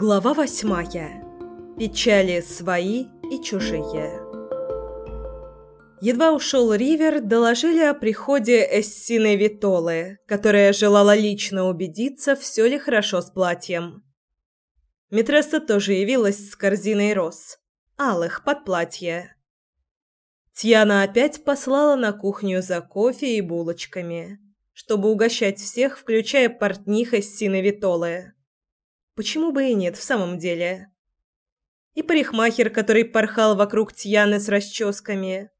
Глава восьмая. Печали свои и чужие. Едва ушел Ривер, доложили о приходе Эссины Витолы, которая желала лично убедиться, все ли хорошо с платьем. Митресса тоже явилась с корзиной роз, алых под платье. Тьяна опять послала на кухню за кофе и булочками, чтобы угощать всех, включая портних Эссины Витолы. Почему бы и нет в самом деле? И парикмахер, который порхал вокруг Тьяны с расческами,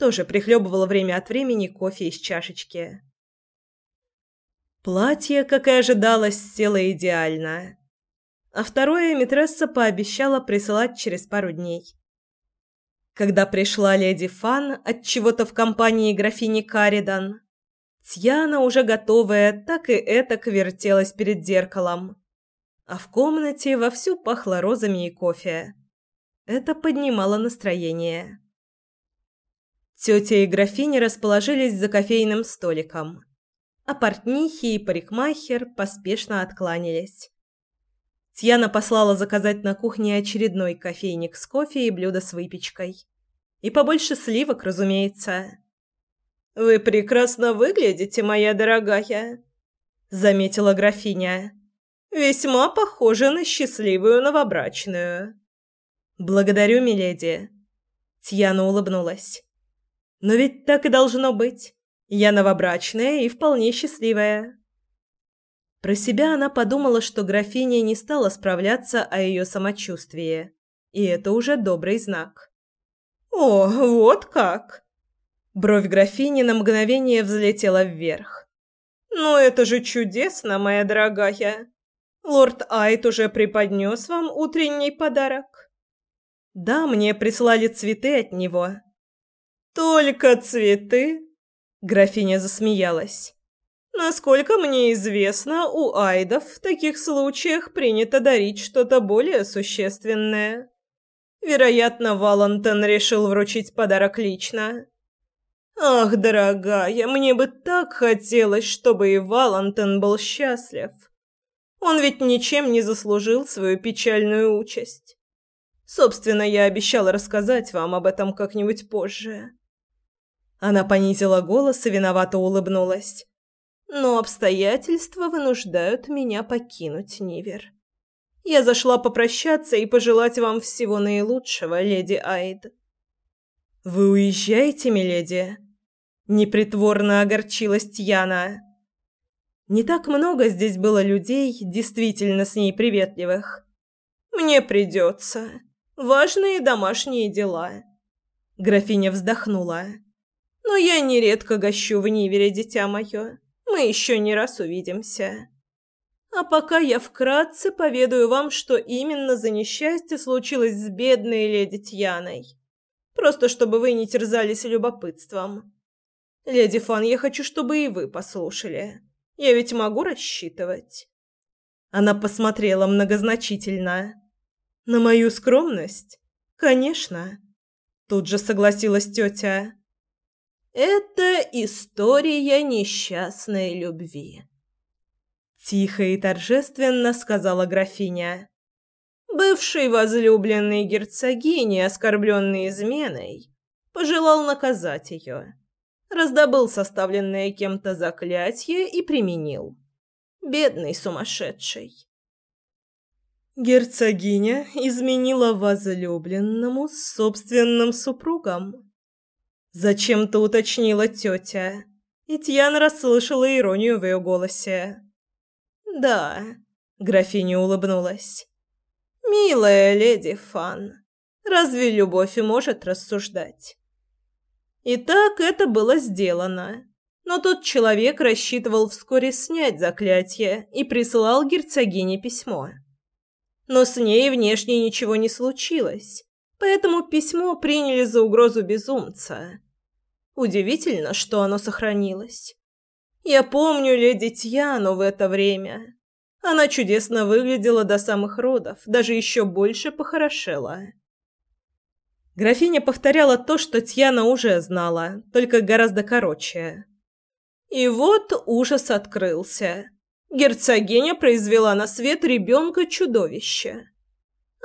тоже прихлебывал время от времени кофе из чашечки. Платье, как и ожидалось, село идеально. А второе Митресса пообещала присылать через пару дней. Когда пришла леди Фан от чего-то в компании графини Каридан, Тьяна, уже готовая, так и это вертелась перед зеркалом а в комнате вовсю пахло розами и кофе. Это поднимало настроение. Тетя и графиня расположились за кофейным столиком, а портнихи и парикмахер поспешно откланялись. Тьяна послала заказать на кухне очередной кофейник с кофе и блюдо с выпечкой. И побольше сливок, разумеется. «Вы прекрасно выглядите, моя дорогая», — заметила графиня. Весьма похожа на счастливую новобрачную. Благодарю, миледи. Тьяна улыбнулась. Но ведь так и должно быть. Я новобрачная и вполне счастливая. Про себя она подумала, что графиня не стала справляться о ее самочувствии, и это уже добрый знак. О, вот как. Бровь графини на мгновение взлетела вверх. Ну это же чудесно, моя дорогая. Лорд Айт уже преподнес вам утренний подарок? Да, мне прислали цветы от него. Только цветы? Графиня засмеялась. Насколько мне известно, у айдов в таких случаях принято дарить что-то более существенное. Вероятно, Валентон решил вручить подарок лично. Ах, дорогая, мне бы так хотелось, чтобы и Валентон был счастлив. Он ведь ничем не заслужил свою печальную участь. Собственно, я обещала рассказать вам об этом как-нибудь позже. Она понизила голос и виновато улыбнулась. Но обстоятельства вынуждают меня покинуть Нивер. Я зашла попрощаться и пожелать вам всего наилучшего, леди Айд. Вы уезжаете, миледи? Непритворно огорчилась Тьяна. Не так много здесь было людей, действительно с ней приветливых. Мне придется. Важные домашние дела. Графиня вздохнула. Но я нередко гощу в Нивере, дитя мое. Мы еще не раз увидимся. А пока я вкратце поведаю вам, что именно за несчастье случилось с бедной леди Тьяной. Просто чтобы вы не терзались любопытством. Леди Фан, я хочу, чтобы и вы послушали. Я ведь могу рассчитывать. Она посмотрела многозначительно. На мою скромность? Конечно. Тут же согласилась тетя. Это история несчастной любви. Тихо и торжественно сказала графиня. Бывший возлюбленный герцогини, оскорбленный изменой, пожелал наказать ее раздобыл составленное кем-то заклятие и применил. Бедный сумасшедший. Герцогиня изменила возлюбленному с собственным супругом. Зачем-то уточнила тетя, и Тьяна расслышала иронию в ее голосе. «Да», — графиня улыбнулась. «Милая леди Фан, разве любовь и может рассуждать? Итак, это было сделано. Но тот человек рассчитывал вскоре снять заклятие и прислал герцогине письмо. Но с ней внешне ничего не случилось, поэтому письмо приняли за угрозу безумца. Удивительно, что оно сохранилось. Я помню леди Тьяну в это время. Она чудесно выглядела до самых родов, даже еще больше похорошела. Графиня повторяла то, что Тьяна уже знала, только гораздо короче. И вот ужас открылся. Герцогиня произвела на свет ребенка-чудовище.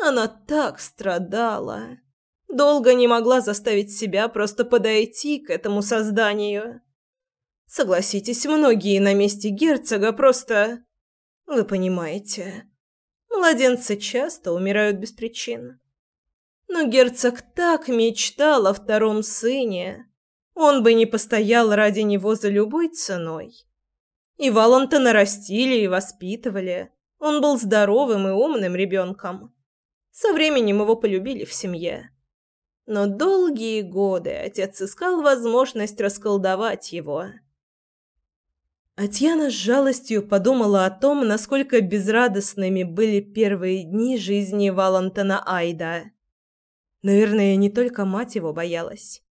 Она так страдала. Долго не могла заставить себя просто подойти к этому созданию. Согласитесь, многие на месте герцога просто... Вы понимаете. Младенцы часто умирают без причин. Но герцог так мечтал о втором сыне. Он бы не постоял ради него за любой ценой. И Валанта нарастили и воспитывали. Он был здоровым и умным ребенком. Со временем его полюбили в семье. Но долгие годы отец искал возможность расколдовать его. Атьяна с жалостью подумала о том, насколько безрадостными были первые дни жизни Валантона Айда. Наверное, не только мать его боялась.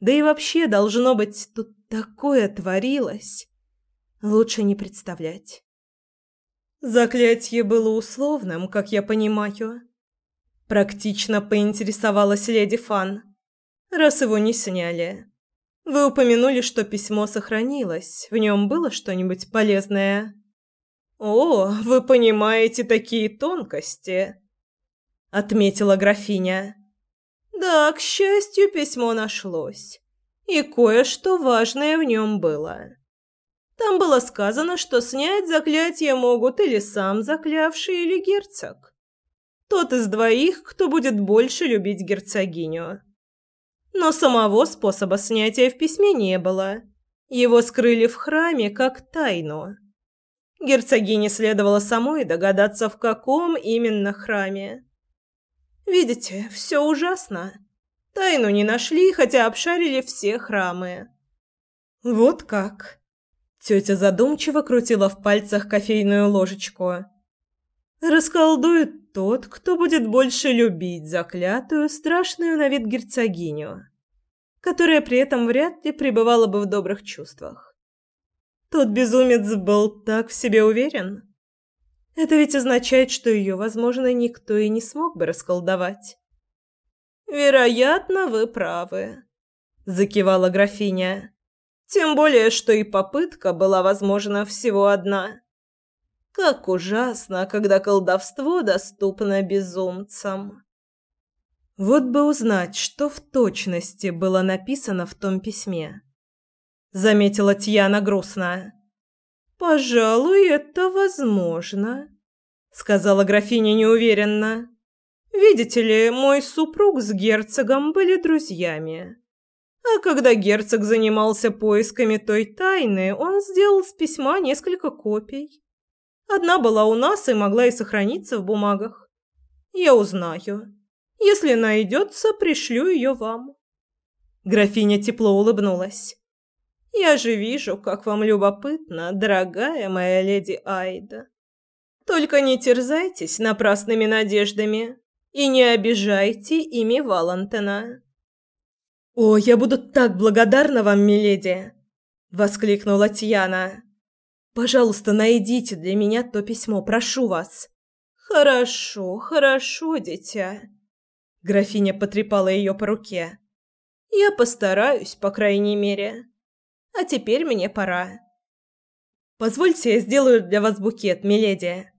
Да и вообще, должно быть, тут такое творилось. Лучше не представлять. Заклятие было условным, как я понимаю. Практично поинтересовалась леди Фан. Раз его не сняли. Вы упомянули, что письмо сохранилось. В нем было что-нибудь полезное? О, вы понимаете такие тонкости, отметила графиня. Да, к счастью, письмо нашлось. И кое-что важное в нем было. Там было сказано, что снять заклятие могут или сам заклявший, или герцог. Тот из двоих, кто будет больше любить герцогиню. Но самого способа снятия в письме не было. Его скрыли в храме как тайну. Герцогине следовало самой догадаться, в каком именно храме. Видите, все ужасно. Тайну не нашли, хотя обшарили все храмы. Вот как. Тетя задумчиво крутила в пальцах кофейную ложечку. Расколдует тот, кто будет больше любить заклятую, страшную на вид герцогиню, которая при этом вряд ли пребывала бы в добрых чувствах. Тот безумец был так в себе уверен. Это ведь означает, что ее, возможно, никто и не смог бы расколдовать. «Вероятно, вы правы», — закивала графиня. «Тем более, что и попытка была, возможно, всего одна». Как ужасно, когда колдовство доступно безумцам. Вот бы узнать, что в точности было написано в том письме. Заметила Тьяна грустно. «Пожалуй, это возможно», — сказала графиня неуверенно. «Видите ли, мой супруг с герцогом были друзьями. А когда герцог занимался поисками той тайны, он сделал с письма несколько копий. Одна была у нас и могла и сохраниться в бумагах. Я узнаю. Если найдется, пришлю ее вам». Графиня тепло улыбнулась. «Я же вижу, как вам любопытно, дорогая моя леди Айда. Только не терзайтесь напрасными надеждами и не обижайте ими Валантена». «О, я буду так благодарна вам, миледи!» — воскликнула Тьяна. Пожалуйста, найдите для меня то письмо, прошу вас. Хорошо, хорошо, дитя. Графиня потрепала ее по руке. Я постараюсь, по крайней мере. А теперь мне пора. Позвольте, я сделаю для вас букет, миледи.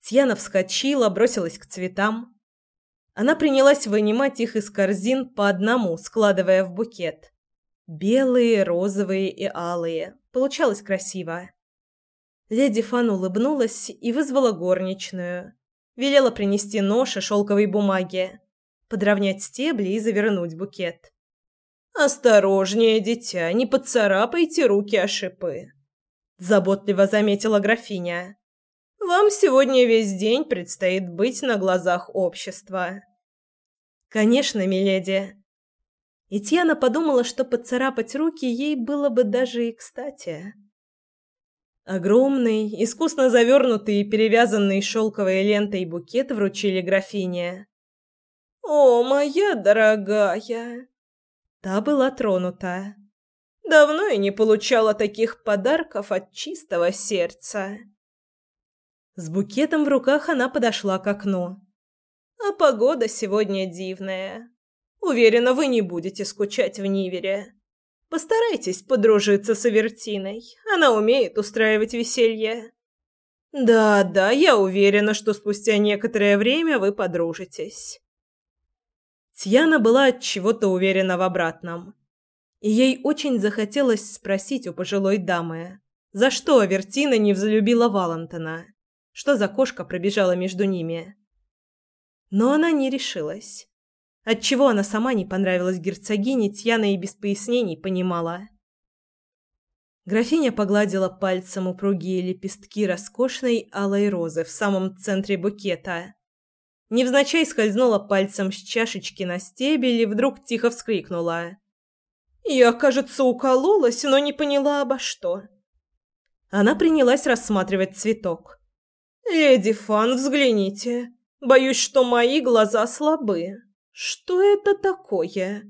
Тьяна вскочила, бросилась к цветам. Она принялась вынимать их из корзин по одному, складывая в букет. Белые, розовые и алые. Получалось красиво. Леди Фан улыбнулась и вызвала горничную. Велела принести нож и шелковой бумаги, подровнять стебли и завернуть букет. «Осторожнее, дитя, не поцарапайте руки о шипы», – заботливо заметила графиня. «Вам сегодня весь день предстоит быть на глазах общества». «Конечно, миледи». И подумала, что поцарапать руки ей было бы даже и кстати. Огромный, искусно завернутый и перевязанный шелковой лентой букет вручили графине. «О, моя дорогая!» Та была тронута. «Давно я не получала таких подарков от чистого сердца». С букетом в руках она подошла к окну. «А погода сегодня дивная. Уверена, вы не будете скучать в Нивере. Постарайтесь подружиться с Авертиной. Она умеет устраивать веселье. Да, да, я уверена, что спустя некоторое время вы подружитесь. Тьяна была от чего-то уверена в обратном. И ей очень захотелось спросить у пожилой дамы, за что Авертина не взлюбила Валентина, что за кошка пробежала между ними. Но она не решилась. Отчего она сама не понравилась герцогине, Тьяна и без пояснений понимала. Графиня погладила пальцем упругие лепестки роскошной алой розы в самом центре букета. Невзначай скользнула пальцем с чашечки на стебель и вдруг тихо вскрикнула. «Я, кажется, укололась, но не поняла обо что». Она принялась рассматривать цветок. «Леди Фан, взгляните. Боюсь, что мои глаза слабы. Что это такое?»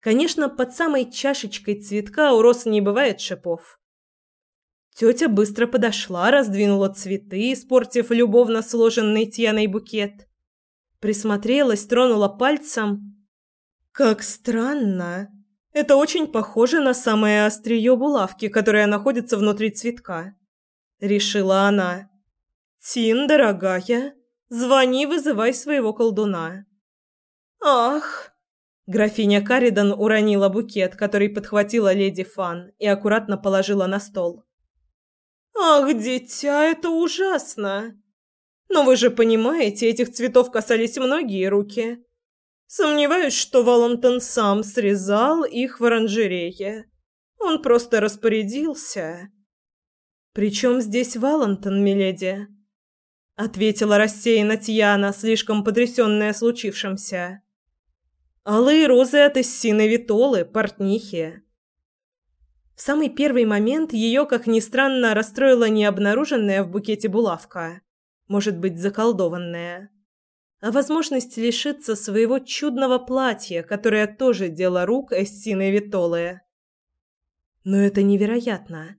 Конечно, под самой чашечкой цветка у роз не бывает шипов. Тетя быстро подошла, раздвинула цветы, испортив любовно сложенный Тьяной букет. Присмотрелась, тронула пальцем. Как странно. Это очень похоже на самое острие булавки, которая находится внутри цветка. Решила она. «Тин, дорогая, звони, вызывай своего колдуна». «Ах!» Графиня Каридан уронила букет, который подхватила леди Фан и аккуратно положила на стол. «Ах, дитя, это ужасно! Но вы же понимаете, этих цветов касались многие руки. Сомневаюсь, что Валентин сам срезал их в оранжерее. Он просто распорядился». «При чем здесь Валентин, миледи?» — ответила рассеянно Тьяна, слишком потрясенная случившимся. Алые розы от Эссины Витолы, портнихи. В самый первый момент ее, как ни странно, расстроила не обнаруженная в букете булавка, может быть, заколдованная, а возможность лишиться своего чудного платья, которое тоже дело рук Эссины Витолы. Но это невероятно.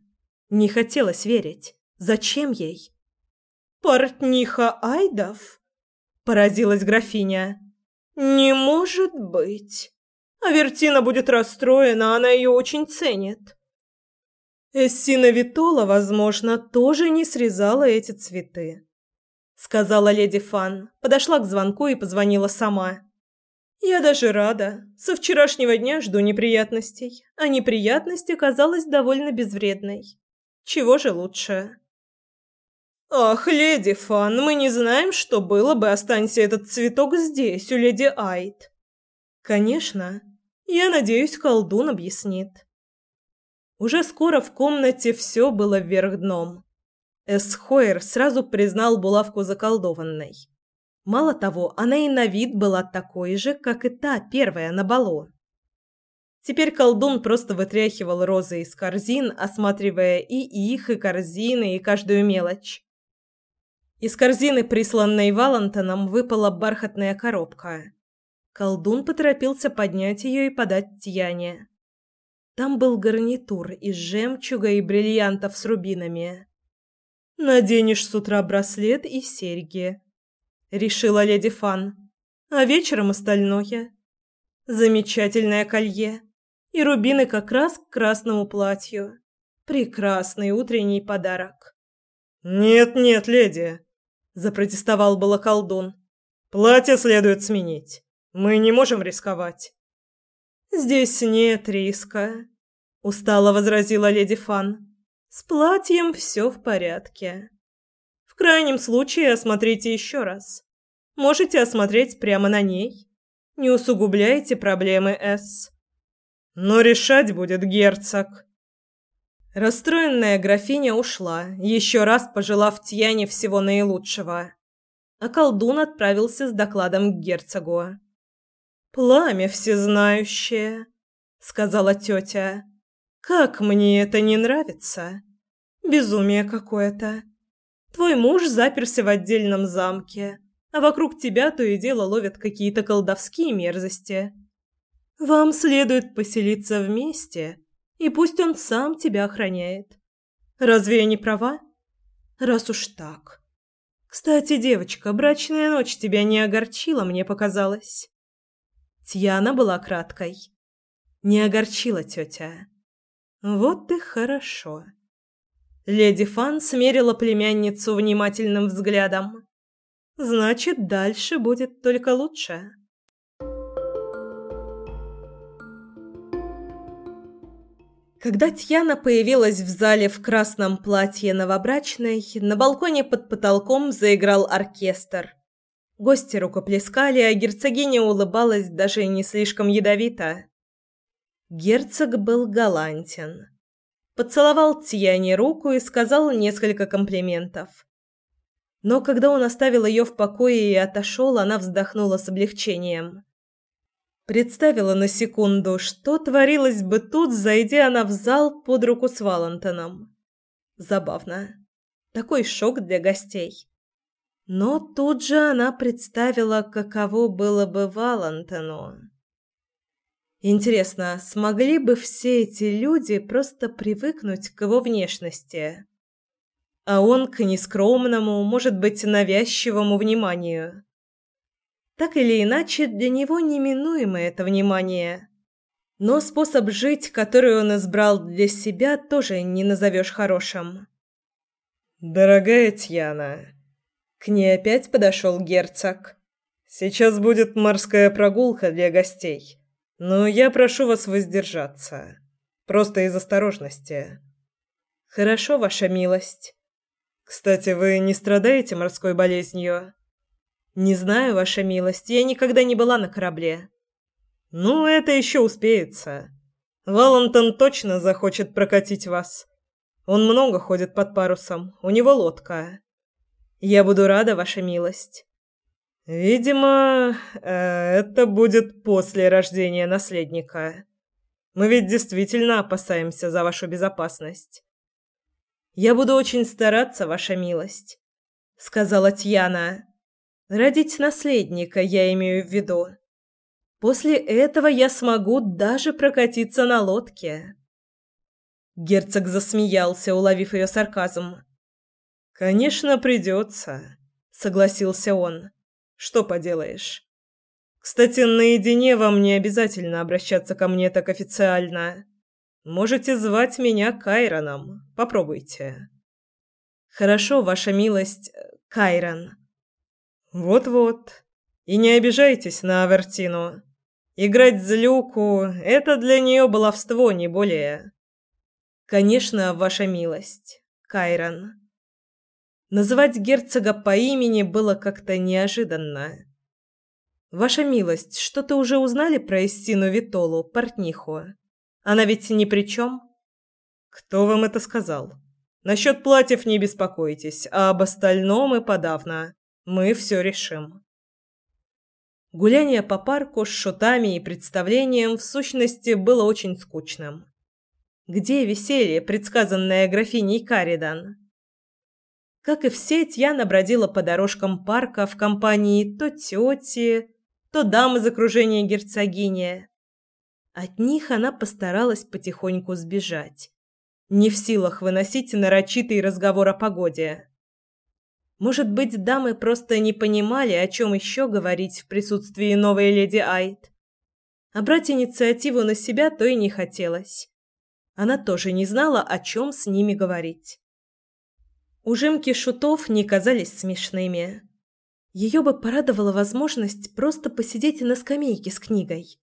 Не хотелось верить. Зачем ей? «Портниха Айдов?» – поразилась графиня. «Не может быть. Авертина будет расстроена, она ее очень ценит». Эссина Витола, возможно, тоже не срезала эти цветы. Сказала леди Фан, подошла к звонку и позвонила сама. Я даже рада. Со вчерашнего дня жду неприятностей, а неприятность оказалась довольно безвредной. Чего же лучше? «Ах, леди Фан, мы не знаем, что было бы, останься этот цветок здесь, у леди Айт». «Конечно. Я надеюсь, колдун объяснит». Уже скоро в комнате все было вверх дном. Эсхойер сразу признал булавку заколдованной. Мало того, она и на вид была такой же, как и та первая на балу. Теперь колдун просто вытряхивал розы из корзин, осматривая и их, и корзины, и каждую мелочь. Из корзины, присланной Валентоном, выпала бархатная коробка. Колдун поторопился поднять ее и подать Тьяне. Там был гарнитур из жемчуга и бриллиантов с рубинами. «Наденешь с утра браслет и серьги», — решила леди Фан. «А вечером остальное. Замечательное колье. И рубины как раз к красному платью. Прекрасный утренний подарок». «Нет-нет, леди», запротестовал было. Платье следует сменить. Мы не можем рисковать. Здесь нет риска, устало возразила леди Фан. С платьем все в порядке. В крайнем случае осмотрите еще раз. Можете осмотреть прямо на ней. Не усугубляйте проблемы С. Но решать будет герцог. Расстроенная графиня ушла, еще раз пожелав Тьяне всего наилучшего. А колдун отправился с докладом к герцогу. «Пламя всезнающее», — сказала тетя. «Как мне это не нравится! Безумие какое-то. Твой муж заперся в отдельном замке, а вокруг тебя то и дело ловят какие-то колдовские мерзости. Вам следует поселиться вместе» И пусть он сам тебя охраняет. Разве я не права? Раз уж так. Кстати, девочка, брачная ночь тебя не огорчила, мне показалось. Тьяна была краткой. Не огорчила тетя. Вот и хорошо. Леди Фан смерила племянницу внимательным взглядом. Значит, дальше будет только лучше. Когда Тьяна появилась в зале в красном платье новобрачной, на балконе под потолком заиграл оркестр. Гости рукоплескали, а герцогиня улыбалась даже не слишком ядовито. Герцог был галантен. Поцеловал Тьяне руку и сказал несколько комплиментов. Но когда он оставил ее в покое и отошел, она вздохнула с облегчением. Представила на секунду, что творилось бы тут, зайдя она в зал под руку с Валентином. Забавно. Такой шок для гостей. Но тут же она представила, каково было бы Валентину. Интересно, смогли бы все эти люди просто привыкнуть к его внешности? А он к нескромному, может быть, навязчивому вниманию. Так или иначе, для него неминуемо это внимание. Но способ жить, который он избрал для себя, тоже не назовешь хорошим. «Дорогая Тьяна», — к ней опять подошел герцог, — «сейчас будет морская прогулка для гостей, но я прошу вас воздержаться, просто из осторожности». «Хорошо, ваша милость». «Кстати, вы не страдаете морской болезнью?» «Не знаю, ваша милость, я никогда не была на корабле». «Ну, это еще успеется. Валентон точно захочет прокатить вас. Он много ходит под парусом, у него лодка. Я буду рада, ваша милость». «Видимо, э, это будет после рождения наследника. Мы ведь действительно опасаемся за вашу безопасность». «Я буду очень стараться, ваша милость», — сказала Тьяна. Родить наследника, я имею в виду. После этого я смогу даже прокатиться на лодке. Герцог засмеялся, уловив ее сарказм. Конечно, придется, согласился он. Что поделаешь? Кстати, наедине вам не обязательно обращаться ко мне так официально. Можете звать меня Кайроном. Попробуйте. Хорошо, ваша милость, Кайрон. Вот-вот. И не обижайтесь на Авертину. Играть злюку — это для нее баловство, не более. Конечно, ваша милость, Кайрон. Называть герцога по имени было как-то неожиданно. Ваша милость, что-то уже узнали про Истину Витолу, портниху? Она ведь ни при чем? Кто вам это сказал? Насчет платьев не беспокойтесь, а об остальном и подавно. Мы все решим. Гуляние по парку с шутами и представлением в сущности было очень скучным. Где веселье, предсказанное графиней Каридан? Как и все, Тьяна бродила по дорожкам парка в компании то тети, то дам из окружения герцогини. От них она постаралась потихоньку сбежать, не в силах выносить нарочитый разговор о погоде. Может быть, дамы просто не понимали, о чем еще говорить в присутствии новой леди Айт. А брать инициативу на себя то и не хотелось. Она тоже не знала, о чем с ними говорить. Ужимки шутов не казались смешными. Ее бы порадовала возможность просто посидеть на скамейке с книгой.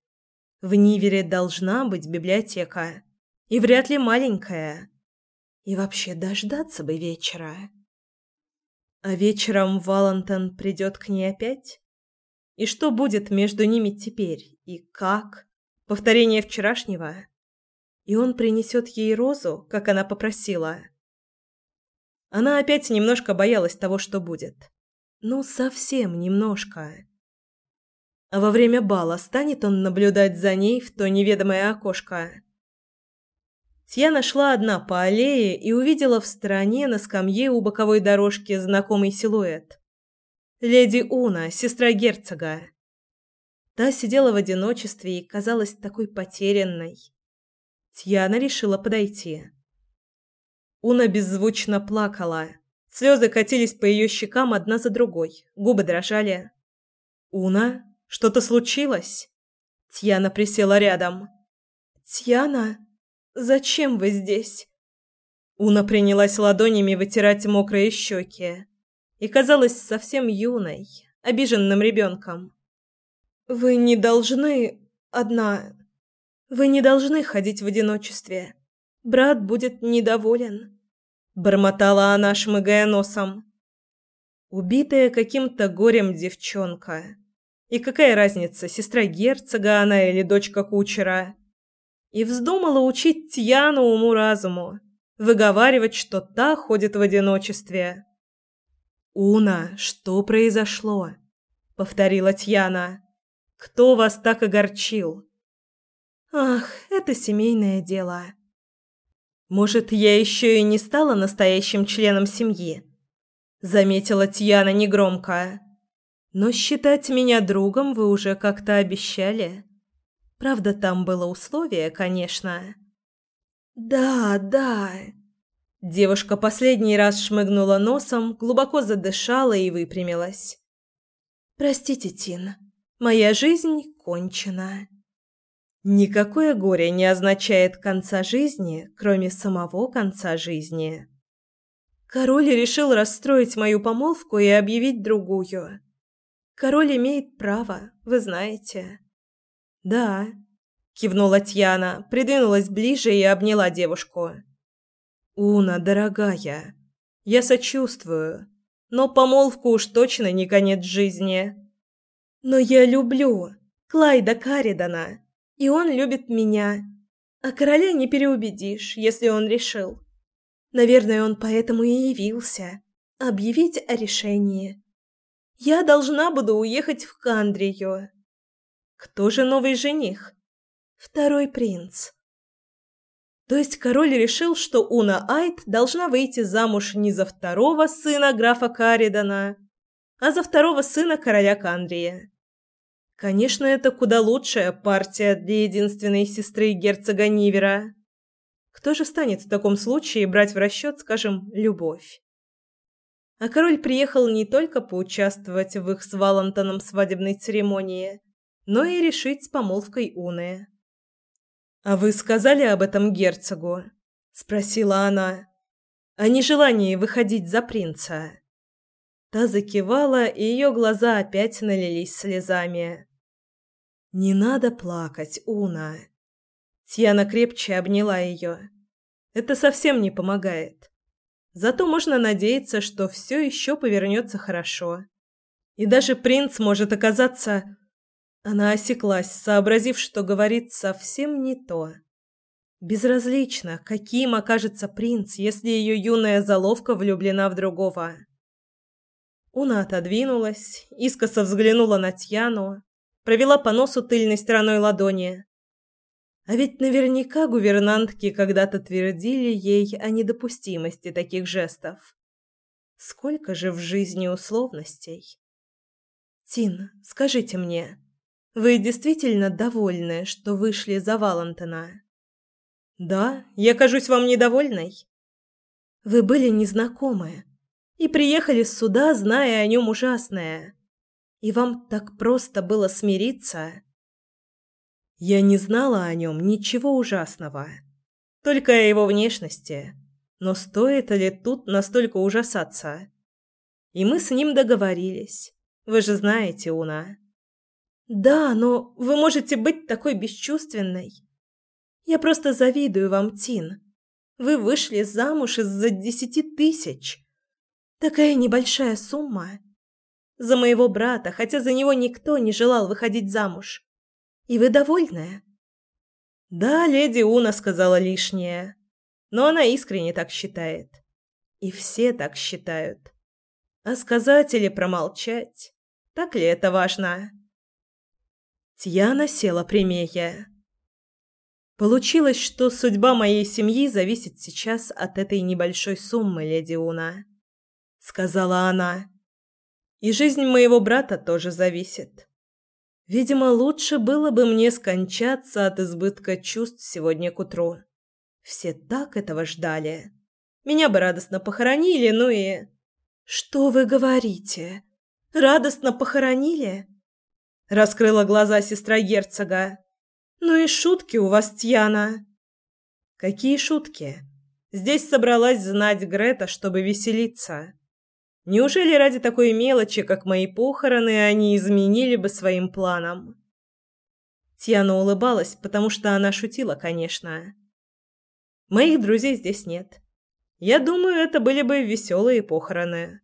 В Нивере должна быть библиотека. И вряд ли маленькая. И вообще дождаться бы вечера. А вечером Валентин придет к ней опять? И что будет между ними теперь? И как? Повторение вчерашнего? И он принесет ей розу, как она попросила. Она опять немножко боялась того, что будет. Ну, совсем немножко. А во время бала станет он наблюдать за ней в то неведомое окошко? Тьяна шла одна по аллее и увидела в стороне на скамье у боковой дорожки знакомый силуэт. Леди Уна, сестра герцога. Та сидела в одиночестве и казалась такой потерянной. Тьяна решила подойти. Уна беззвучно плакала. Слезы катились по ее щекам одна за другой, губы дрожали. «Уна, что-то случилось?» Тьяна присела рядом. «Тьяна?» Зачем вы здесь?» Уна принялась ладонями вытирать мокрые щеки и казалась совсем юной, обиженным ребенком. «Вы не должны... одна... Вы не должны ходить в одиночестве. Брат будет недоволен», — бормотала она, шмыгая носом. Убитая каким-то горем девчонка. И какая разница, сестра герцога она или дочка кучера? И вздумала учить Тьяну уму-разуму, выговаривать, что та ходит в одиночестве. «Уна, что произошло?» — повторила Тьяна. «Кто вас так огорчил?» «Ах, это семейное дело». «Может, я еще и не стала настоящим членом семьи?» заметила Тьяна негромко. Но считать меня другом вы уже как-то обещали. Правда, там было условие, конечно. Да, да. Девушка последний раз шмыгнула носом, глубоко задышала и выпрямилась. Простите, Тин. Моя жизнь кончена. Никакое горе не означает конца жизни, кроме самого конца жизни. Король решил расстроить мою помолвку и объявить другую. Король имеет право, вы знаете. Да, кивнула Тьяна, придвинулась ближе и обняла девушку. Уна, дорогая, я сочувствую, но помолвку уж точно не конец жизни. Но я люблю Клайда Каридана, и он любит меня. А короля не переубедишь, если он решил. Наверное, он поэтому и явился. Объявить о решении. Я должна буду уехать в Кандрию. Кто же новый жених? Второй принц. То есть король решил, что Уна Айт должна выйти замуж не за второго сына графа Каридана, а за второго сына короля Кандрии. Конечно, это куда лучшая партия для единственной сестры герцога Нивера. Кто же станет в таком случае брать в расчет, скажем, любовь? А король приехал не только поучаствовать в их с Валантоном свадебной церемонии, но и решить с помолвкой Уны. «А вы сказали об этом герцогу?» – спросила она. «О нежелании выходить за принца». Та закивала, и ее глаза опять налились слезами. «Не надо плакать, Уна. Тьяна крепче обняла ее. Это совсем не помогает. Зато можно надеяться, что все еще повернется хорошо. И даже принц может оказаться... Она осеклась, сообразив, что говорит совсем не то. Безразлично, каким окажется принц, если ее юная заловка влюблена в другого. Уна отодвинулась, искоса взглянула на Тьяну, провела по носу тыльной стороной ладони. А ведь наверняка гувернантки когда-то твердили ей о недопустимости таких жестов. Сколько же в жизни условностей? Тин, скажите мне, вы действительно довольны, что вышли за Валентина? Да, я кажусь вам недовольной. Вы были незнакомы и приехали сюда, зная о нем ужасное. И вам так просто было смириться? Я не знала о нем ничего ужасного, только о его внешности. Но стоит ли тут настолько ужасаться? И мы с ним договорились. Вы же знаете, Уна. Да, но вы можете быть такой бесчувственной. Я просто завидую вам, Тин. Вы вышли замуж из-за десяти тысяч. Такая небольшая сумма. За моего брата, хотя за него никто не желал выходить замуж. И вы довольны?» Да, леди Уна сказала лишнее, но она искренне так считает. И все так считают. А сказать или промолчать, так ли это важно? Тьяна села прямее. Получилось, что судьба моей семьи зависит сейчас от этой небольшой суммы, леди Уна, сказала она. И жизнь моего брата тоже зависит. Видимо, лучше было бы мне скончаться от избытка чувств сегодня к утру. Все так этого ждали. Меня бы радостно похоронили, ну и... Что вы говорите? Радостно похоронили? Раскрыла глаза сестра герцога. Ну и шутки у вас, Тьяна. Какие шутки? Здесь собралась знать Грета, чтобы веселиться. Неужели ради такой мелочи, как мои похороны, они изменили бы своим планам? Тиана улыбалась, потому что она шутила, конечно. Моих друзей здесь нет. Я думаю, это были бы веселые похороны.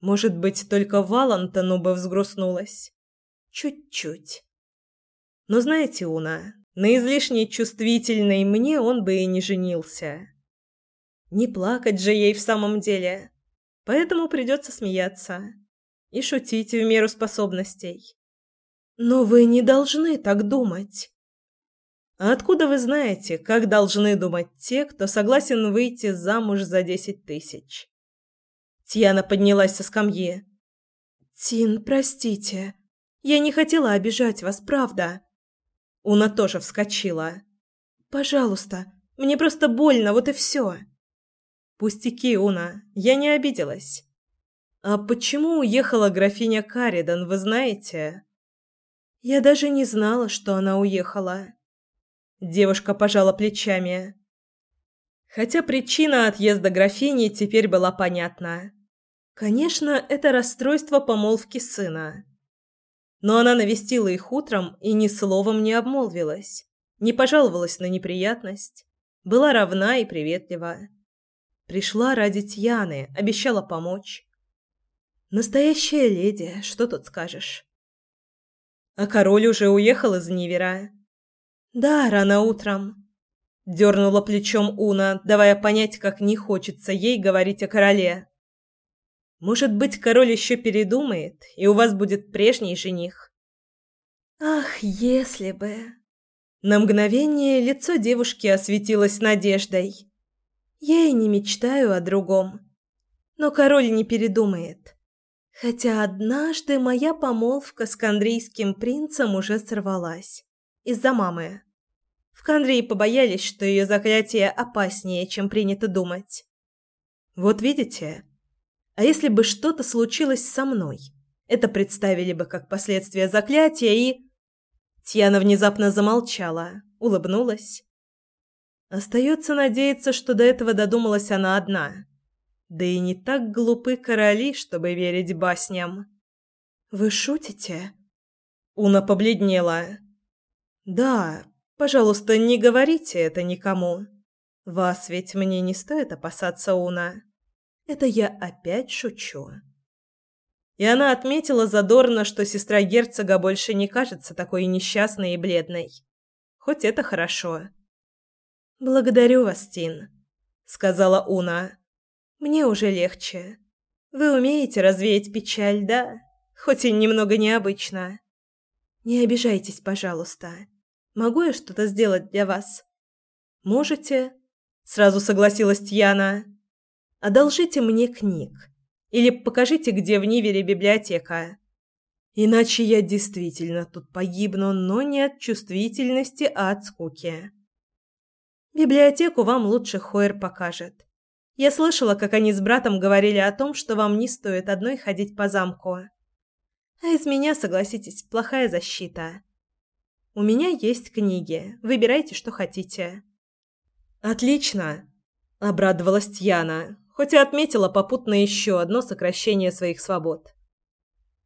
Может быть, только Валантону бы взгрустнулась. Чуть-чуть. Но знаете, Уна, на излишне чувствительной мне он бы и не женился. Не плакать же ей в самом деле. Поэтому придется смеяться. И шутить в меру способностей. Но вы не должны так думать. А откуда вы знаете, как должны думать те, кто согласен выйти замуж за десять тысяч? Тьяна поднялась со скамьи. «Тин, простите. Я не хотела обижать вас, правда?» Уна тоже вскочила. «Пожалуйста, мне просто больно, вот и все». «Пустяки, Уна, я не обиделась». «А почему уехала графиня Каридан, вы знаете?» «Я даже не знала, что она уехала». Девушка пожала плечами. Хотя причина отъезда графини теперь была понятна. Конечно, это расстройство помолвки сына. Но она навестила их утром и ни словом не обмолвилась, не пожаловалась на неприятность, была равна и приветлива. Пришла ради Тьяны, обещала помочь. Настоящая леди, что тут скажешь? А король уже уехал из Нивера. Да, рано утром. Дернула плечом Уна, давая понять, как не хочется ей говорить о короле. Может быть, король еще передумает, и у вас будет прежний жених. Ах, если бы. На мгновение лицо девушки осветилось надеждой. Я и не мечтаю о другом. Но король не передумает. Хотя однажды моя помолвка с кандрийским принцем уже сорвалась из-за мамы. В Кандрии побоялись, что ее заклятие опаснее, чем принято думать. Вот видите, а если бы что-то случилось со мной? Это представили бы как последствия заклятия и... Тьяна внезапно замолчала, улыбнулась. Остается надеяться, что до этого додумалась она одна. Да и не так глупы короли, чтобы верить басням. «Вы шутите?» Уна побледнела. «Да, пожалуйста, не говорите это никому. Вас ведь мне не стоит опасаться, Уна. Это я опять шучу. И она отметила задорно, что сестра герцога больше не кажется такой несчастной и бледной. Хоть это хорошо. «Благодарю вас, Тин», — сказала Уна. «Мне уже легче. Вы умеете развеять печаль, да? Хоть и немного необычно. Не обижайтесь, пожалуйста. Могу я что-то сделать для вас?» «Можете?» — сразу согласилась Тьяна. Одолжите мне книг. Или покажите, где в Нивере библиотека. Иначе я действительно тут погибну, но не от чувствительности, а от скуки. Библиотеку вам лучше Хойер покажет. Я слышала, как они с братом говорили о том, что вам не стоит одной ходить по замку. А из меня, согласитесь, плохая защита. У меня есть книги. Выбирайте, что хотите. Отлично, обрадовалась Тьяна хоть и отметила попутно еще одно сокращение своих свобод.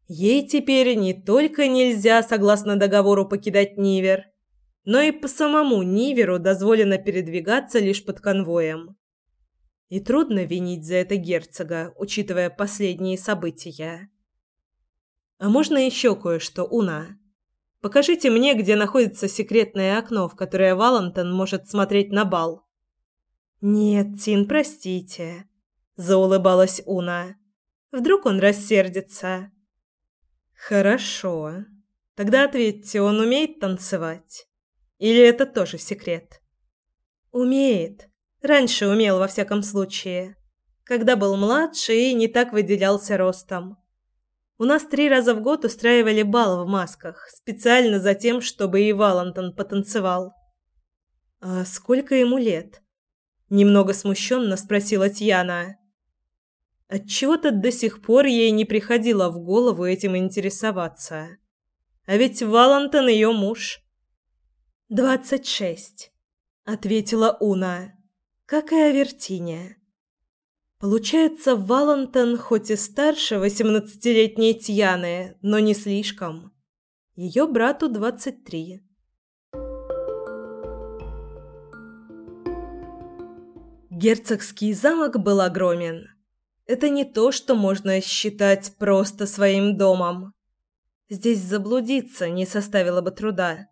Ей теперь не только нельзя, согласно договору, покидать Нивер, но и по самому Ниверу дозволено передвигаться лишь под конвоем. И трудно винить за это герцога, учитывая последние события. А можно еще кое-что, Уна? Покажите мне, где находится секретное окно, в которое Валантон может смотреть на бал. Нет, Тин, простите заулыбалась Уна. Вдруг он рассердится. Хорошо. Тогда ответьте, он умеет танцевать? Или это тоже секрет? Умеет. Раньше умел во всяком случае, когда был младше и не так выделялся ростом. У нас три раза в год устраивали бал в масках, специально за тем, чтобы и Валентон потанцевал. А сколько ему лет? Немного смущенно спросила Тьяна. Отчего-то до сих пор ей не приходило в голову этим интересоваться. А ведь Валентин ее муж. «Двадцать шесть», — ответила Уна. как и Авертине. Получается, Валентон хоть и старше восемнадцатилетней Тьяны, но не слишком. Ее брату двадцать три. Герцогский замок был огромен. Это не то, что можно считать просто своим домом. Здесь заблудиться не составило бы труда.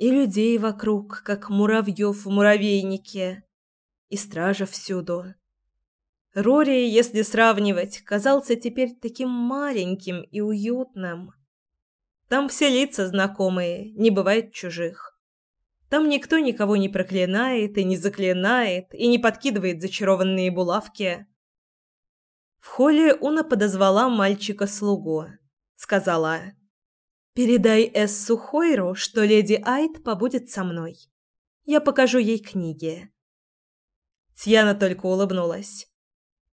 И людей вокруг, как муравьев в муравейнике, и стража всюду. Рори, если сравнивать, казался теперь таким маленьким и уютным. Там все лица знакомые, не бывает чужих. Там никто никого не проклинает и не заклинает и не подкидывает зачарованные булавки. В холле Уна подозвала мальчика-слугу. Сказала, «Передай Эссу Хойру, что леди Айт побудет со мной. Я покажу ей книги». Тьяна только улыбнулась.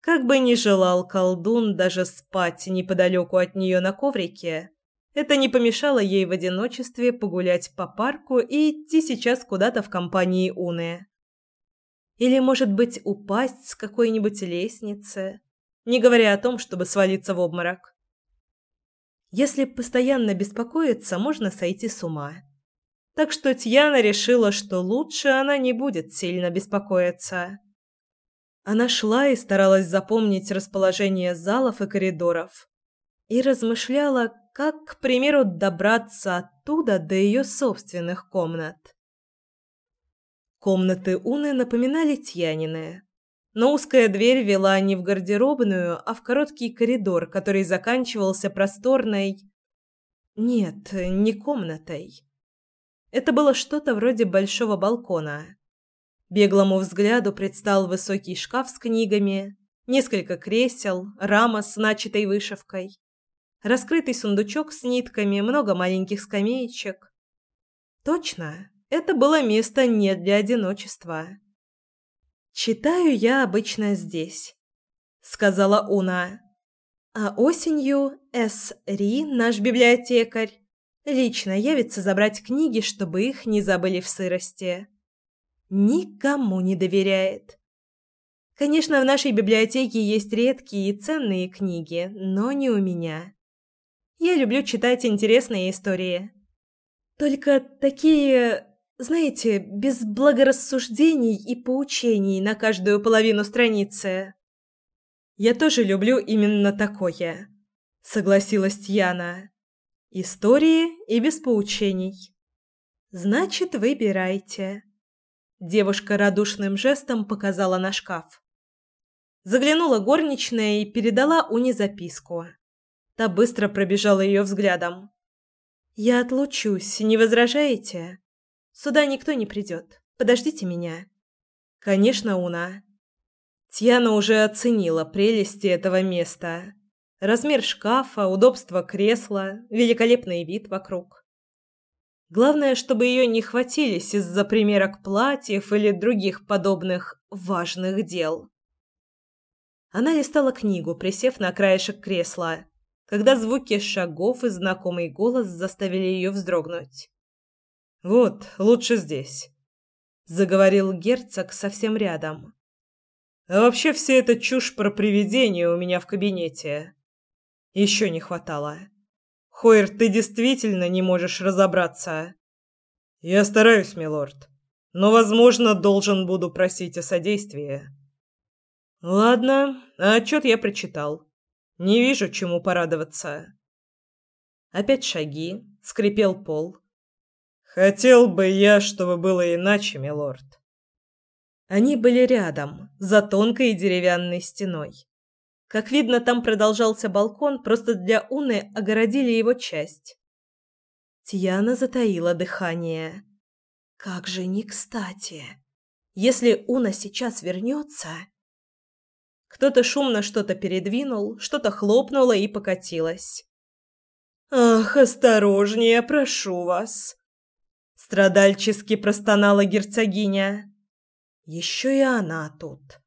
Как бы ни желал колдун даже спать неподалеку от нее на коврике, это не помешало ей в одиночестве погулять по парку и идти сейчас куда-то в компании Уны. Или, может быть, упасть с какой-нибудь лестницы, не говоря о том, чтобы свалиться в обморок. Если постоянно беспокоиться, можно сойти с ума. Так что Тьяна решила, что лучше она не будет сильно беспокоиться. Она шла и старалась запомнить расположение залов и коридоров. И размышляла, как, к примеру, добраться оттуда до ее собственных комнат. Комнаты Уны напоминали Тьянины, но узкая дверь вела не в гардеробную, а в короткий коридор, который заканчивался просторной... Нет, не комнатой. Это было что-то вроде большого балкона. Беглому взгляду предстал высокий шкаф с книгами, несколько кресел, рама с начатой вышивкой раскрытый сундучок с нитками, много маленьких скамеечек. Точно, это было место не для одиночества. «Читаю я обычно здесь», — сказала Уна. «А осенью С. Ри, наш библиотекарь, лично явится забрать книги, чтобы их не забыли в сырости. Никому не доверяет. Конечно, в нашей библиотеке есть редкие и ценные книги, но не у меня. Я люблю читать интересные истории. Только такие, знаете, без благорассуждений и поучений на каждую половину страницы. Я тоже люблю именно такое, согласилась Яна. Истории и без поучений. Значит, выбирайте. Девушка радушным жестом показала на шкаф. Заглянула горничная и передала Уне записку. Та быстро пробежала ее взглядом. «Я отлучусь, не возражаете? Сюда никто не придет. Подождите меня». «Конечно, Уна». Тьяна уже оценила прелести этого места. Размер шкафа, удобство кресла, великолепный вид вокруг. Главное, чтобы ее не хватились из-за примерок платьев или других подобных важных дел. Она листала книгу, присев на краешек кресла когда звуки шагов и знакомый голос заставили ее вздрогнуть. «Вот, лучше здесь», — заговорил герцог совсем рядом. «А вообще все это чушь про привидения у меня в кабинете. Еще не хватало. Хойер, ты действительно не можешь разобраться?» «Я стараюсь, милорд, но, возможно, должен буду просить о содействии». «Ладно, а отчет я прочитал». Не вижу, чему порадоваться. Опять шаги, скрипел пол. Хотел бы я, чтобы было иначе, милорд. Они были рядом, за тонкой деревянной стеной. Как видно, там продолжался балкон, просто для Уны огородили его часть. Тьяна затаила дыхание. Как же не кстати. Если Уна сейчас вернется... Кто-то шумно что-то передвинул, что-то хлопнуло и покатилось. «Ах, осторожнее, прошу вас!» Страдальчески простонала герцогиня. «Еще и она тут».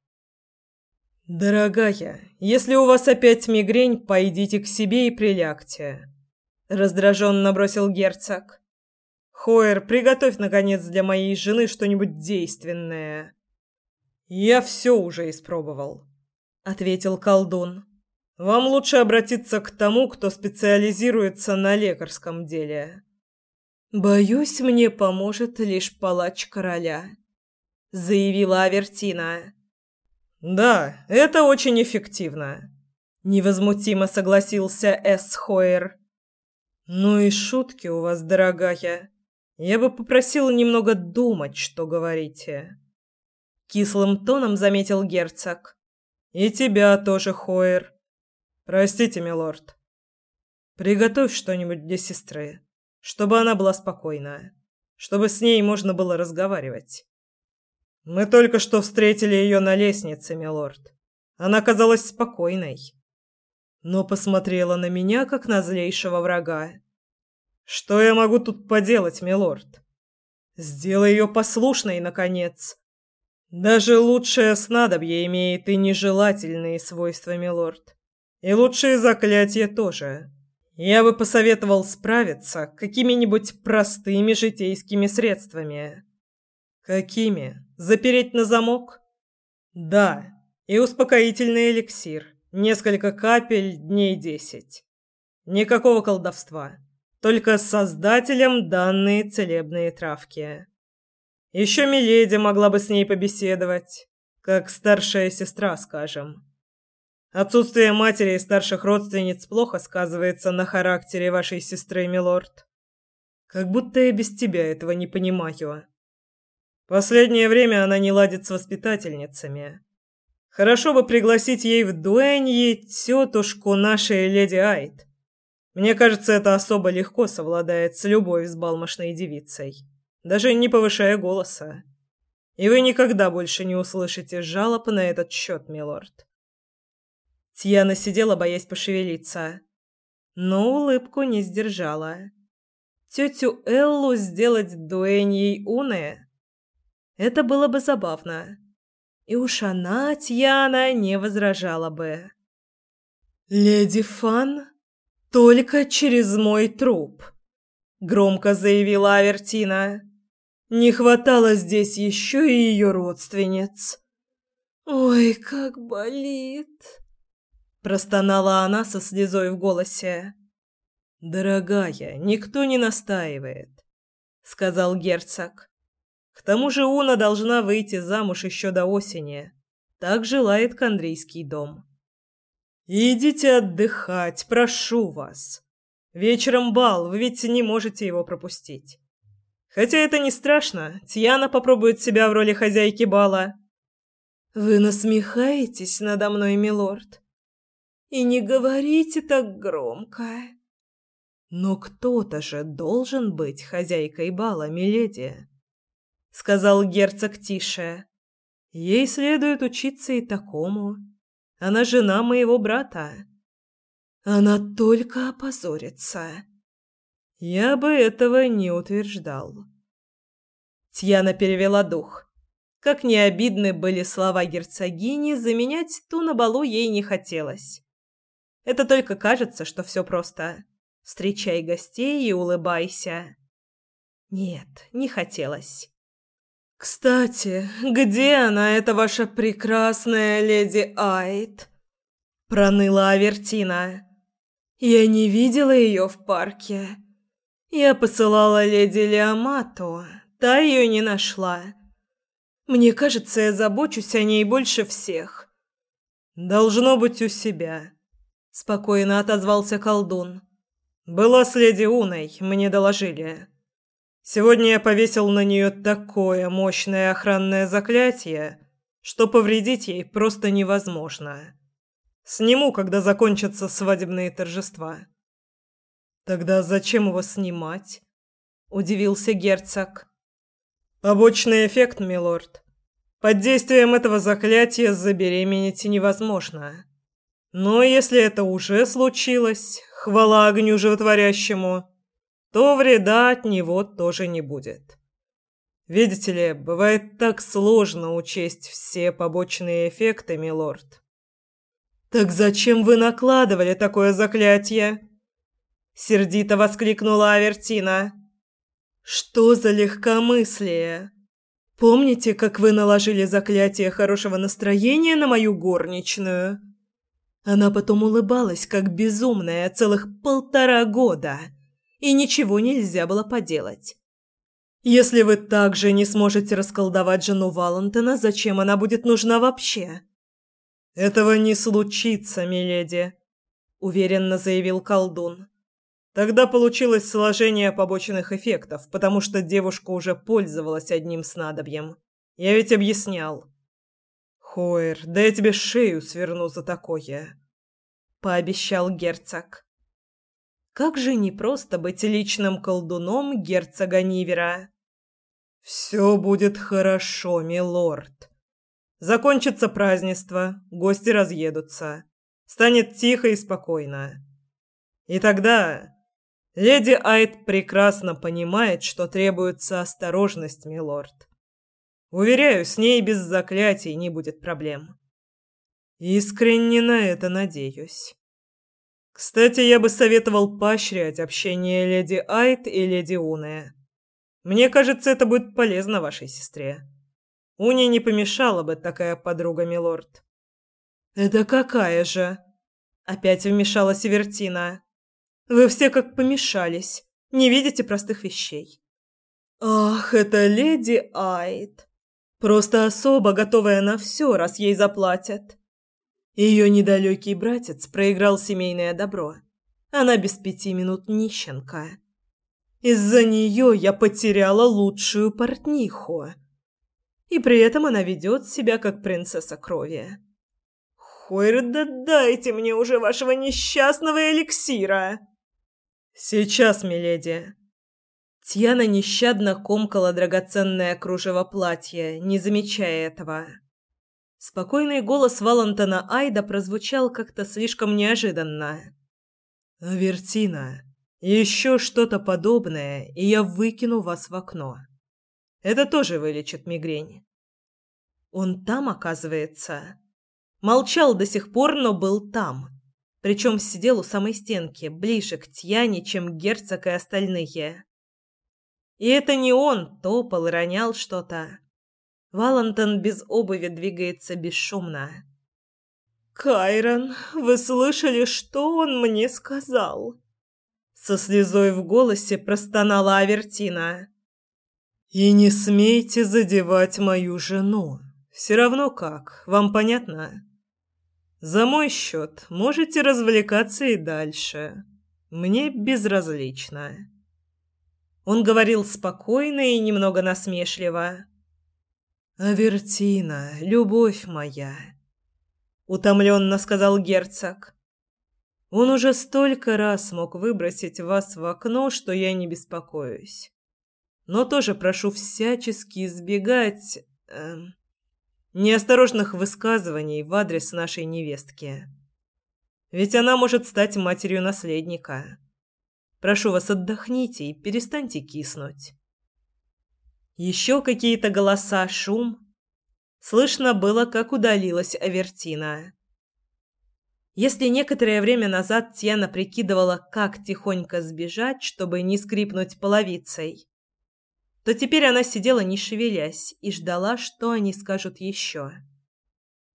«Дорогая, если у вас опять мигрень, пойдите к себе и прилягте», — раздраженно бросил герцог. «Хоер, приготовь, наконец, для моей жены что-нибудь действенное». Я все уже испробовал, ответил колдун. Вам лучше обратиться к тому, кто специализируется на лекарском деле. Боюсь, мне поможет лишь палач короля, заявила Авертина. Да, это очень эффективно, невозмутимо согласился Эсхойер. Ну и шутки у вас, дорогая. Я бы попросил немного думать, что говорите. Кислым тоном заметил герцог. И тебя тоже, Хойер. Простите, милорд. Приготовь что-нибудь для сестры, чтобы она была спокойна, чтобы с ней можно было разговаривать. Мы только что встретили ее на лестнице, милорд. Она казалась спокойной, но посмотрела на меня как на злейшего врага. Что я могу тут поделать, милорд? Сделай ее послушной наконец. Даже лучшее снадобье имеет и нежелательные свойства, милорд. И лучшие заклятия тоже. Я бы посоветовал справиться какими-нибудь простыми житейскими средствами. Какими? Запереть на замок? Да. И успокоительный эликсир. Несколько капель дней десять. Никакого колдовства. Только создателям данные целебные травки. Еще Миледи могла бы с ней побеседовать, как старшая сестра, скажем. Отсутствие матери и старших родственниц плохо сказывается на характере вашей сестры, милорд. Как будто я без тебя этого не понимаю. Последнее время она не ладит с воспитательницами. Хорошо бы пригласить ей в дуэньи тетушку нашей леди Айт. Мне кажется, это особо легко совладает с любой взбалмошной девицей даже не повышая голоса. И вы никогда больше не услышите жалоб на этот счет, милорд. Тьяна сидела, боясь пошевелиться, но улыбку не сдержала. Тетю Эллу сделать дуэньей Уны? Это было бы забавно. И уж она, Тьяна, не возражала бы. «Леди Фан, только через мой труп», — громко заявила Авертина. Не хватало здесь еще и ее родственниц. «Ой, как болит!» Простонала она со слезой в голосе. «Дорогая, никто не настаивает», — сказал герцог. «К тому же Уна должна выйти замуж еще до осени. Так желает Кандрийский дом». «Идите отдыхать, прошу вас. Вечером бал, вы ведь не можете его пропустить. Хотя это не страшно. Тьяна попробует себя в роли хозяйки бала. Вы насмехаетесь надо мной, милорд. И не говорите так громко. Но кто-то же должен быть хозяйкой бала, миледи, сказал герцог тише. Ей следует учиться и такому. Она жена моего брата. Она только опозорится. Я бы этого не утверждал. Тьяна перевела дух. Как не обидны были слова герцогини, заменять ту на балу ей не хотелось. Это только кажется, что все просто. Встречай гостей и улыбайся. Нет, не хотелось. Кстати, где она, эта ваша прекрасная леди Айт? проныла Авертина. Я не видела ее в парке. Я посылала леди Леомату, та ее не нашла. Мне кажется, я забочусь о ней больше всех. Должно быть у себя, спокойно отозвался колдун. Была с леди Уной, мне доложили. Сегодня я повесил на нее такое мощное охранное заклятие, что повредить ей просто невозможно. Сниму, когда закончатся свадебные торжества. Тогда зачем его снимать? удивился герцог. Побочный эффект, милорд. Под действием этого заклятия забеременеть невозможно. Но если это уже случилось, хвала огню животворящему, то вреда от него тоже не будет. Видите ли, бывает так сложно учесть все побочные эффекты, милорд. Так зачем вы накладывали такое заклятие? сердито воскликнула Авертина. Что за легкомыслие? Помните, как вы наложили заклятие хорошего настроения на мою горничную? Она потом улыбалась, как безумная, целых полтора года, и ничего нельзя было поделать. Если вы также не сможете расколдовать жену Валентина, зачем она будет нужна вообще? Этого не случится, миледи, уверенно заявил колдун. Тогда получилось сложение побочных эффектов, потому что девушка уже пользовалась одним снадобьем. Я ведь объяснял. Хоер, да я тебе шею сверну за такое, пообещал герцог. Как же непросто быть личным колдуном герцога Нивера. Все будет хорошо, милорд. Закончится празднество, гости разъедутся. Станет тихо и спокойно. И тогда Леди Айд прекрасно понимает, что требуется осторожность, милорд. Уверяю, с ней без заклятий не будет проблем. Искренне на это надеюсь. Кстати, я бы советовал поощрять общение леди Айд и леди Уны. Мне кажется, это будет полезно вашей сестре. Уне не помешала бы такая подруга, милорд. Это какая же? Опять вмешалась Вертина. Вы все как помешались. Не видите простых вещей. Ах, это леди Айд. Просто особо готовая на все, раз ей заплатят. Ее недалекий братец проиграл семейное добро. Она без пяти минут нищенка. Из-за нее я потеряла лучшую портниху. И при этом она ведет себя как принцесса крови. Хойр, да дайте мне уже вашего несчастного эликсира. «Сейчас, миледи!» Тьяна нещадно комкала драгоценное кружево платья, не замечая этого. Спокойный голос Валентона Айда прозвучал как-то слишком неожиданно. «Авертина, еще что-то подобное, и я выкину вас в окно. Это тоже вылечит мигрень». Он там, оказывается. Молчал до сих пор, но был там. Причем сидел у самой стенки, ближе к Тьяне, чем герцог и остальные. И это не он топал ронял что-то. Валентон без обуви двигается бесшумно. «Кайрон, вы слышали, что он мне сказал?» Со слезой в голосе простонала Авертина. «И не смейте задевать мою жену. Все равно как, вам понятно?» За мой счет можете развлекаться и дальше. Мне безразлично. Он говорил спокойно и немного насмешливо. «Авертина, любовь моя», — утомленно сказал герцог. «Он уже столько раз мог выбросить вас в окно, что я не беспокоюсь. Но тоже прошу всячески избегать... Эм, неосторожных высказываний в адрес нашей невестки. Ведь она может стать матерью наследника. Прошу вас, отдохните и перестаньте киснуть. Еще какие-то голоса, шум. Слышно было, как удалилась Авертина. Если некоторое время назад Тьяна прикидывала, как тихонько сбежать, чтобы не скрипнуть половицей, то теперь она сидела не шевелясь и ждала, что они скажут еще.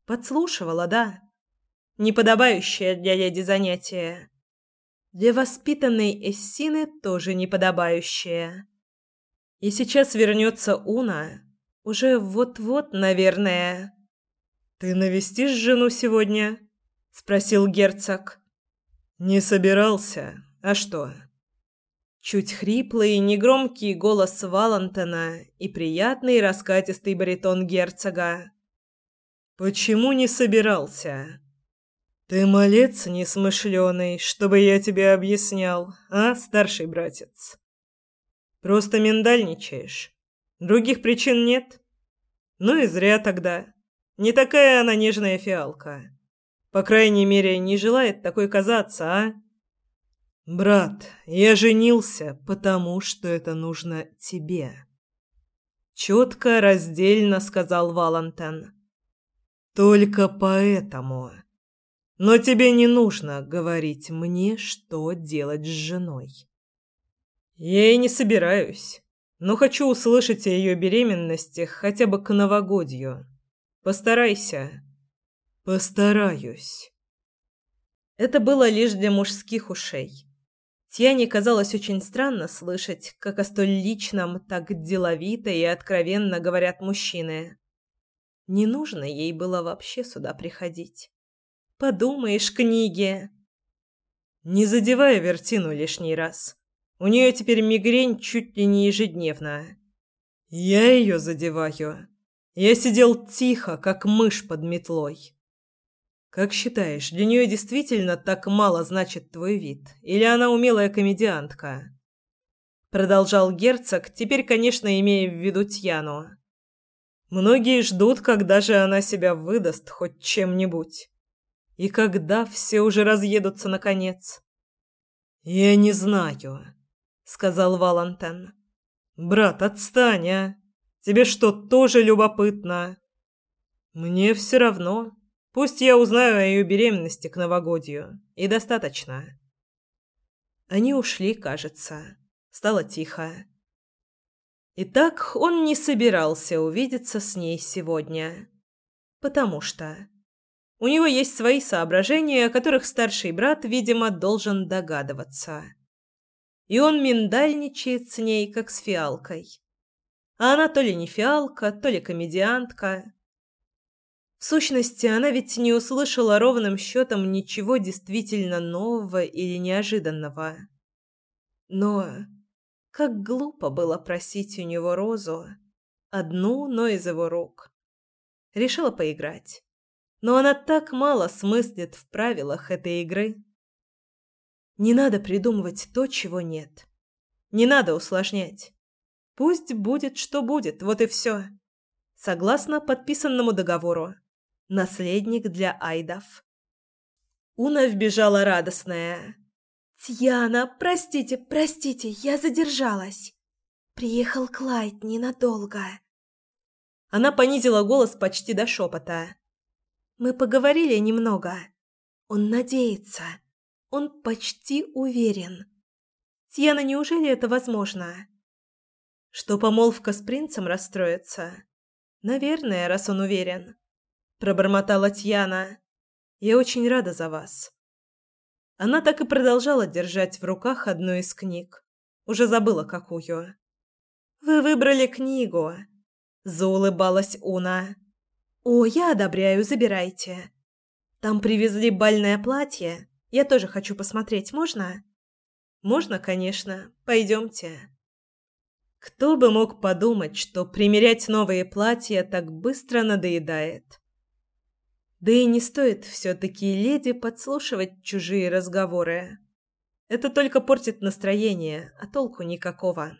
Подслушивала, да. Неподобающее для леди занятие. Для воспитанной Эссины тоже неподобающее. И сейчас вернется Уна. Уже вот-вот, наверное. «Ты навестишь жену сегодня?» — спросил герцог. «Не собирался. А что?» Чуть хриплый негромкий голос Валентона и приятный раскатистый баритон герцога. «Почему не собирался?» «Ты малец несмышленый, чтобы я тебе объяснял, а, старший братец?» «Просто миндальничаешь. Других причин нет?» «Ну и зря тогда. Не такая она нежная фиалка. По крайней мере, не желает такой казаться, а?» «Брат, я женился, потому что это нужно тебе». Четко, раздельно сказал Валентин. «Только поэтому. Но тебе не нужно говорить мне, что делать с женой». «Я и не собираюсь. но хочу услышать о ее беременности хотя бы к новогодью. Постарайся. Постараюсь. Это было лишь для мужских ушей. Тьяне казалось очень странно слышать, как о столь личном так деловито и откровенно говорят мужчины. Не нужно ей было вообще сюда приходить. Подумаешь, книги. Не задевай Вертину лишний раз. У нее теперь мигрень чуть ли не ежедневно. Я ее задеваю. Я сидел тихо, как мышь под метлой. Как считаешь, для нее действительно так мало значит твой вид? Или она умелая комедиантка? Продолжал герцог, теперь, конечно, имея в виду Тьяну. Многие ждут, когда же она себя выдаст хоть чем-нибудь. И когда все уже разъедутся наконец. Я не знаю, сказал Валентин. Брат, отстань, а? Тебе что, тоже любопытно? Мне все равно. Пусть я узнаю о ее беременности к новогодию. И достаточно. Они ушли, кажется. Стало тихо. Итак, он не собирался увидеться с ней сегодня. Потому что... У него есть свои соображения, о которых старший брат, видимо, должен догадываться. И он миндальничает с ней, как с фиалкой. А она то ли не фиалка, то ли комедиантка, в сущности, она ведь не услышала ровным счетом ничего действительно нового или неожиданного. Но как глупо было просить у него розу, одну, но из его рук. Решила поиграть. Но она так мало смыслит в правилах этой игры. Не надо придумывать то, чего нет. Не надо усложнять. Пусть будет, что будет, вот и все. Согласно подписанному договору наследник для айдов. Уна вбежала радостная. «Тьяна, простите, простите, я задержалась. Приехал Клайд ненадолго». Она понизила голос почти до шепота. «Мы поговорили немного. Он надеется. Он почти уверен. Тьяна, неужели это возможно?» «Что помолвка с принцем расстроится?» «Наверное, раз он уверен пробормотала Тьяна. Я очень рада за вас. Она так и продолжала держать в руках одну из книг. Уже забыла какую. Вы выбрали книгу, заулыбалась Уна. О, я одобряю, забирайте. Там привезли бальное платье. Я тоже хочу посмотреть, можно? Можно, конечно. Пойдемте. Кто бы мог подумать, что примерять новые платья так быстро надоедает. Да и не стоит все-таки леди подслушивать чужие разговоры. Это только портит настроение, а толку никакого.